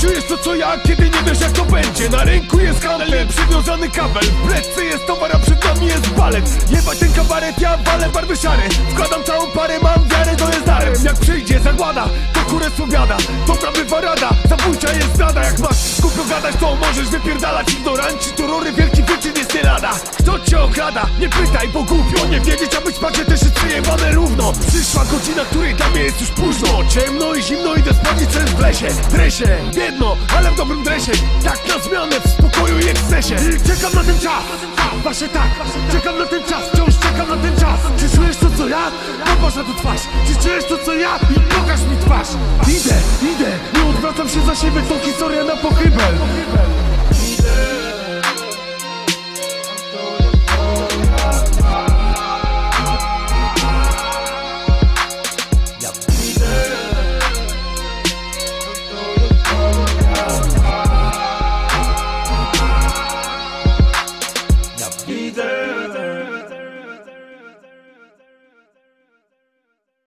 czujesz to co ja, kiedy nie wiesz jak to będzie? Na ręku jest handel, przywiązany kabel. W plecce jest towar, a przed nami jest balet Jebać ten kabaret, ja walę barwy szare. Wkładam całą parę, mam wiarę, to jest darem. Jak przyjdzie zagłada, to kurę biada Dobra bywa rada, zabójcza jest zdrada Jak masz głupio gadać, to możesz wypierdalać. Ignoranci to rury, wielki wyczyn jest okrada? Nie pytaj, bo głupio Nie wiedzieć, a być patrzę też jest przyjebane równo. Przyszła godzina, której dla mnie jest już późno. Ciemno i zimno, idę sprawdzić co jest w lesie. Dresie, biedno, ale w dobrym dresie. Tak na zmianę, w spokoju i ekscesie I czekam na ten czas, wasze tak Czekam na ten czas, wciąż czekam na ten czas. Czy czujesz to co ja? Popatrz na tu twarz. Czy czujesz to co ja? I pokaż mi twarz. Idę, idę, nie odwracam się za siebie To historia na pochybel